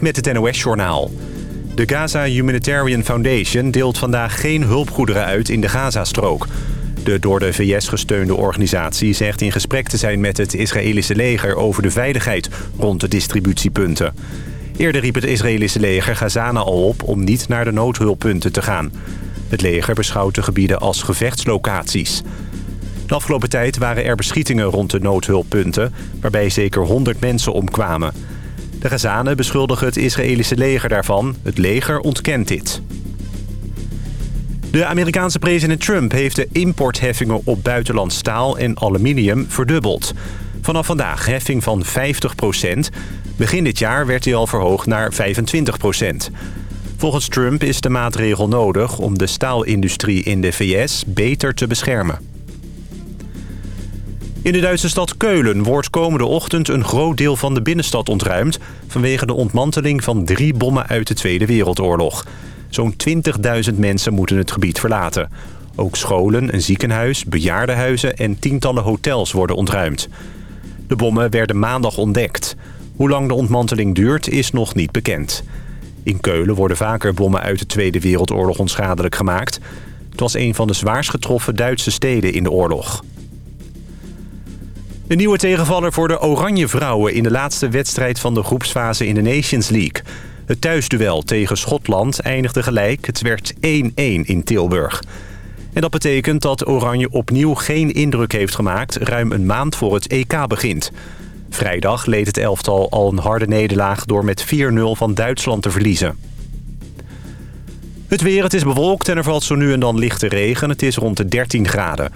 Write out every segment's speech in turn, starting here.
Met het NOS-journaal. De Gaza Humanitarian Foundation deelt vandaag geen hulpgoederen uit in de Gazastrook. De door de VS gesteunde organisatie zegt in gesprek te zijn met het Israëlische leger... over de veiligheid rond de distributiepunten. Eerder riep het Israëlische leger Gazanen al op om niet naar de noodhulppunten te gaan. Het leger beschouwt de gebieden als gevechtslocaties. De afgelopen tijd waren er beschietingen rond de noodhulppunten... waarbij zeker 100 mensen omkwamen. De Gazanen beschuldigen het Israëlische leger daarvan. Het leger ontkent dit. De Amerikaanse president Trump heeft de importheffingen op buitenlands staal en aluminium verdubbeld. Vanaf vandaag heffing van 50% Begin dit jaar werd hij al verhoogd naar 25% Volgens Trump is de maatregel nodig om de staalindustrie in de VS beter te beschermen. In de Duitse stad Keulen wordt komende ochtend een groot deel van de binnenstad ontruimd... vanwege de ontmanteling van drie bommen uit de Tweede Wereldoorlog. Zo'n 20.000 mensen moeten het gebied verlaten. Ook scholen, een ziekenhuis, bejaardenhuizen en tientallen hotels worden ontruimd. De bommen werden maandag ontdekt. Hoe lang de ontmanteling duurt is nog niet bekend. In Keulen worden vaker bommen uit de Tweede Wereldoorlog onschadelijk gemaakt. Het was een van de zwaarst getroffen Duitse steden in de oorlog. Een nieuwe tegenvaller voor de Oranje Vrouwen... in de laatste wedstrijd van de groepsfase in de Nations League. Het thuisduel tegen Schotland eindigde gelijk. Het werd 1-1 in Tilburg. En dat betekent dat Oranje opnieuw geen indruk heeft gemaakt... ruim een maand voor het EK begint. Vrijdag leed het elftal al een harde nederlaag... door met 4-0 van Duitsland te verliezen. Het weer, het is bewolkt en er valt zo nu en dan lichte regen. Het is rond de 13 graden.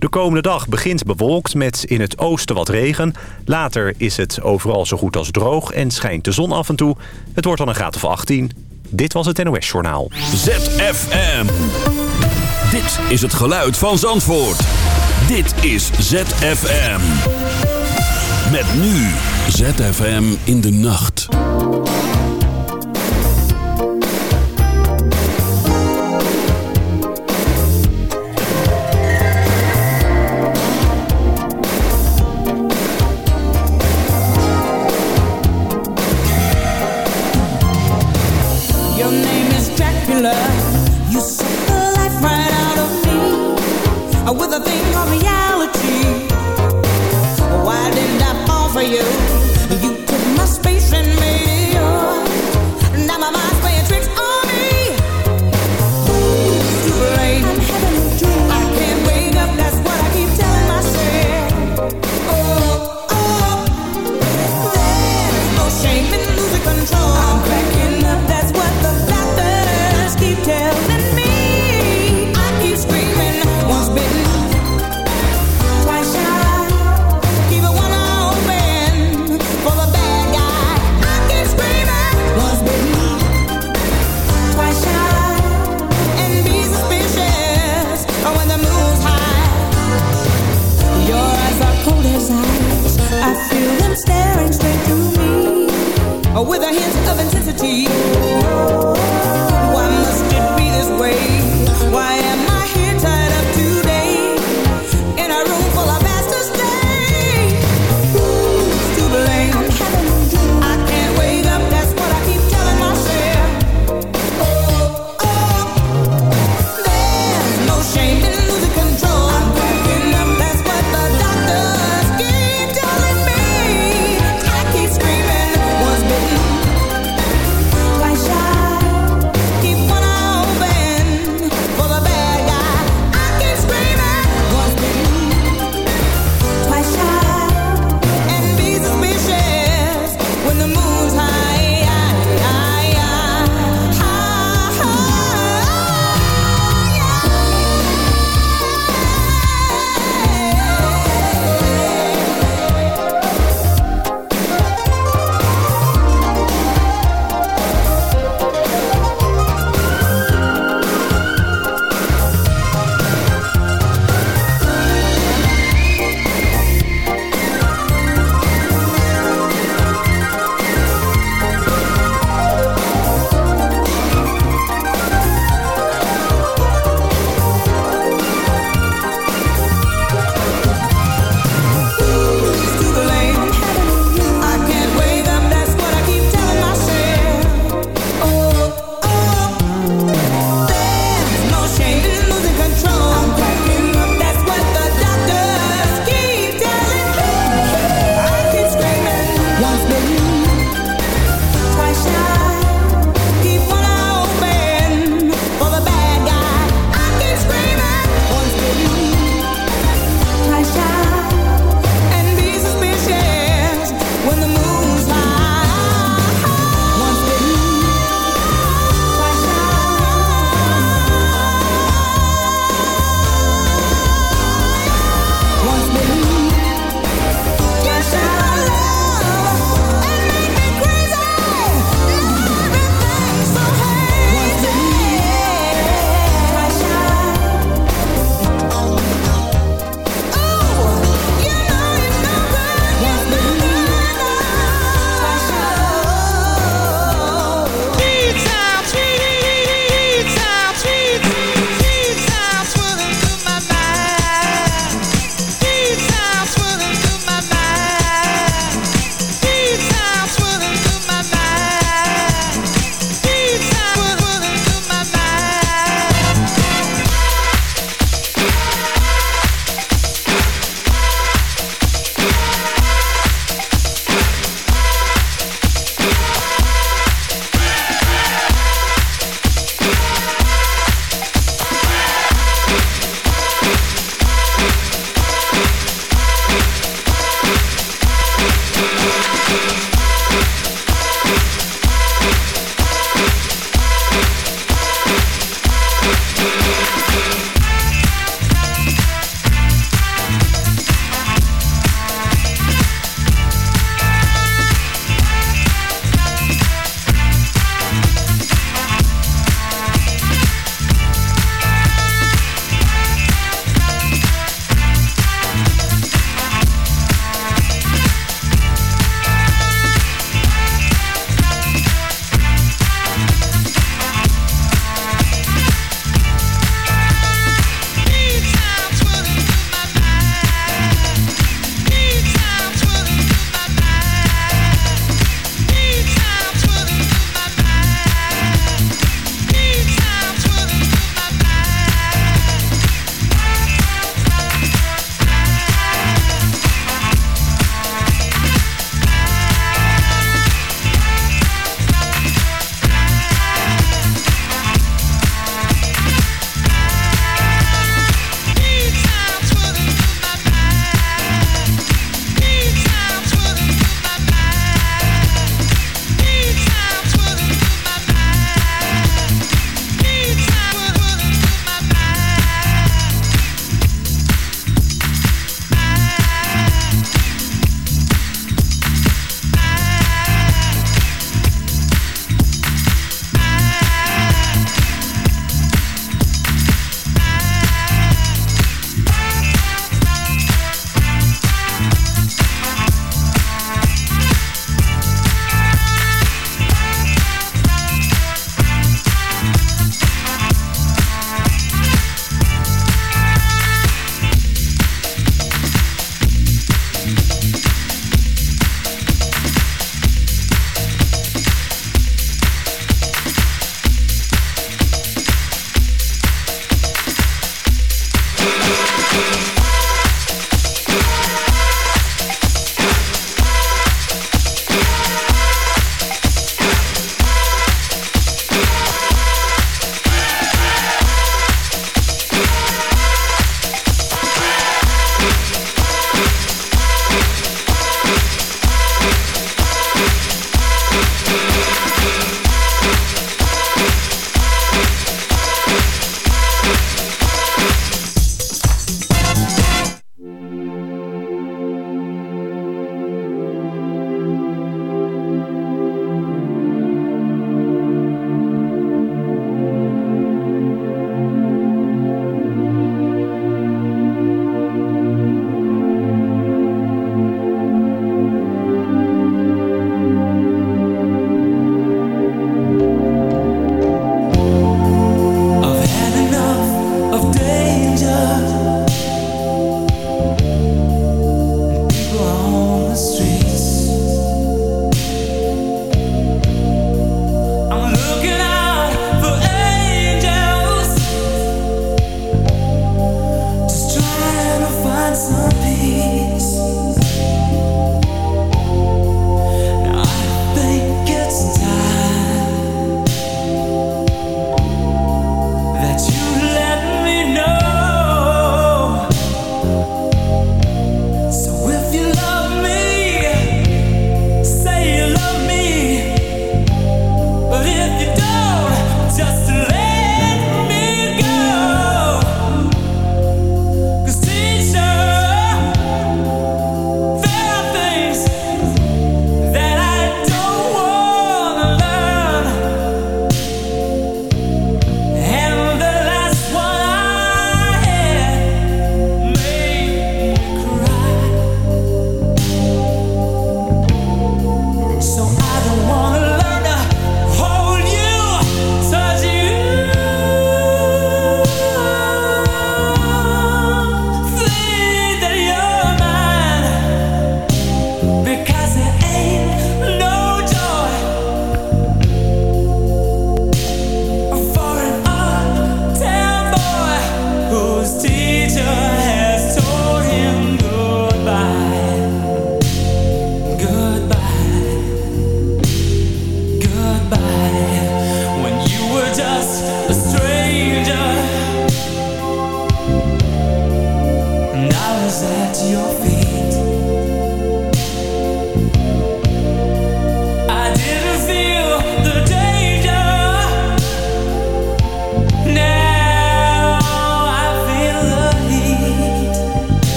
De komende dag begint bewolkt met in het oosten wat regen. Later is het overal zo goed als droog en schijnt de zon af en toe. Het wordt dan een graad of 18. Dit was het NOS Journaal. ZFM. Dit is het geluid van Zandvoort. Dit is ZFM. Met nu ZFM in de nacht.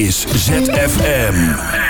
Is ZFM.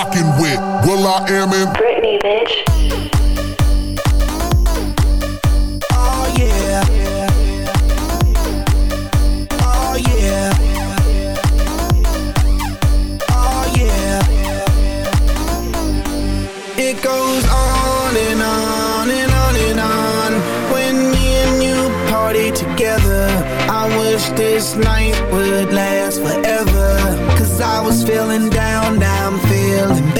rocking with will.i.am in Britney, bitch. Oh yeah. Oh yeah. Oh yeah. It goes on and on and on and on when me and you party together. I wish this night would last forever. Cause I was feeling down, now darling.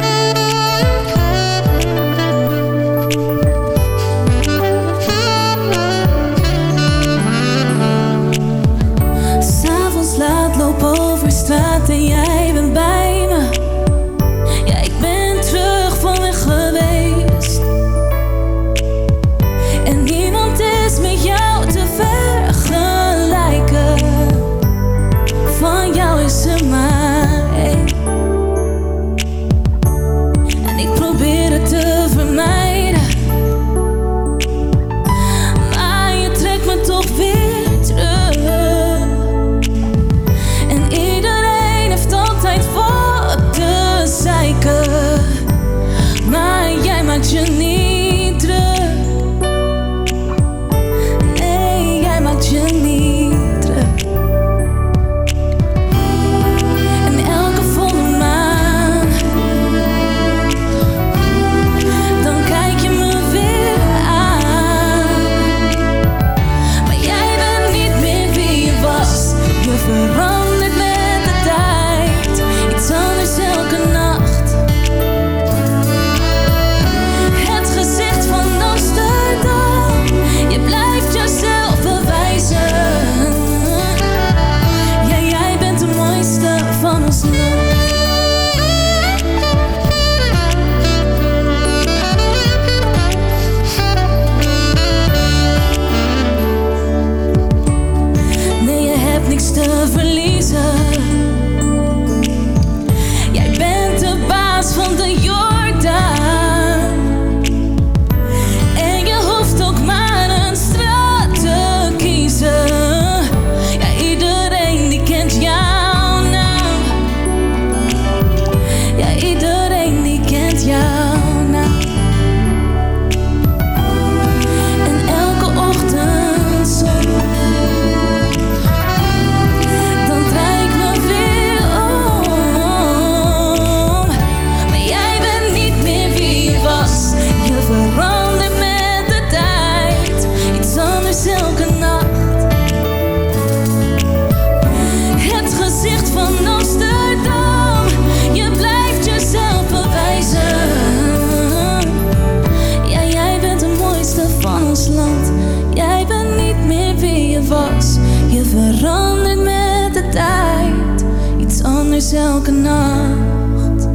Je verandert met de tijd, iets anders elke nacht.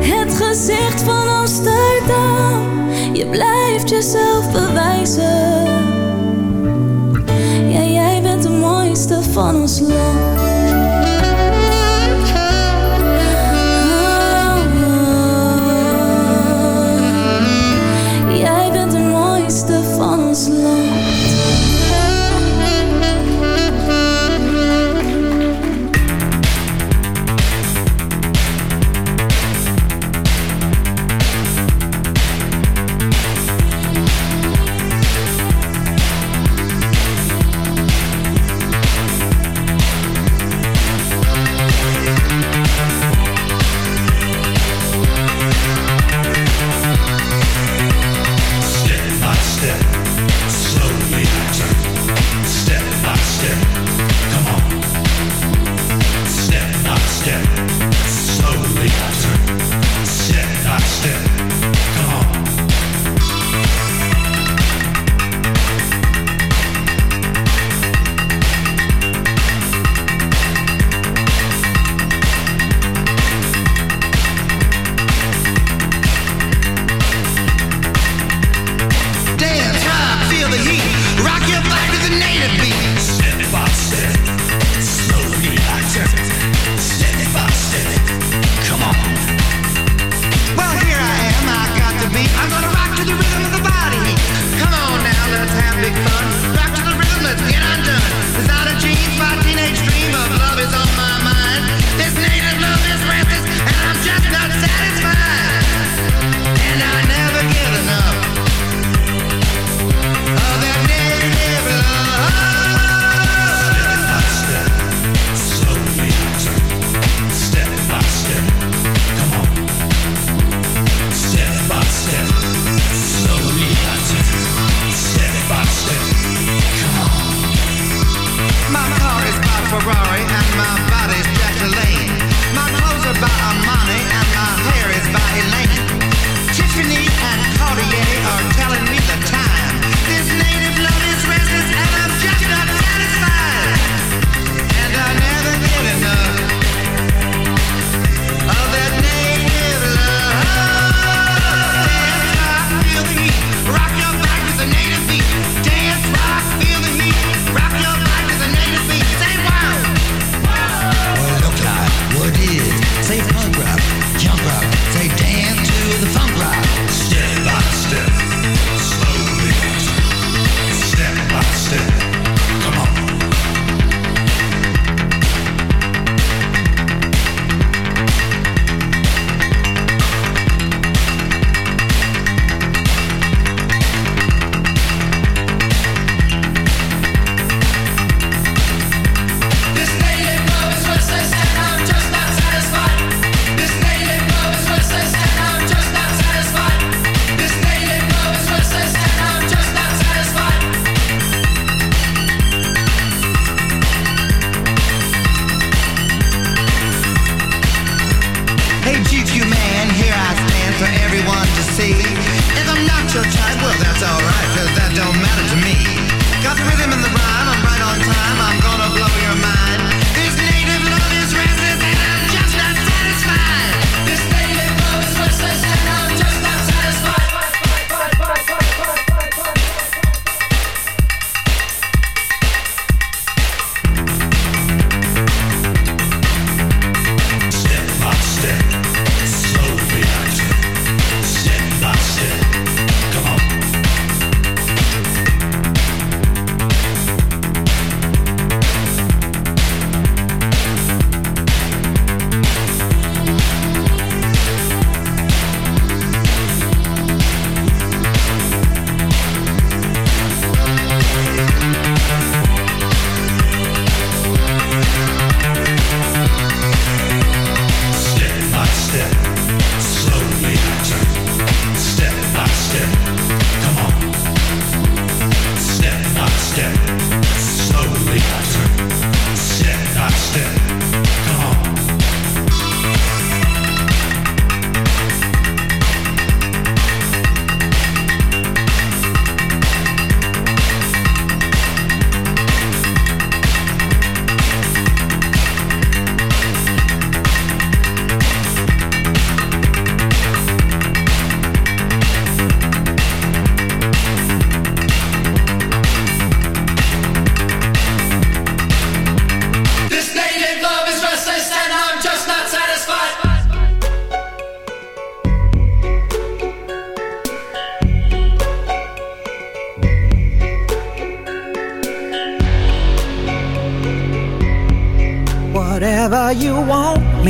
Het gezicht van Amsterdam, je blijft jezelf bewijzen. Ja, jij bent de mooiste van ons land.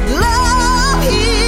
what love is.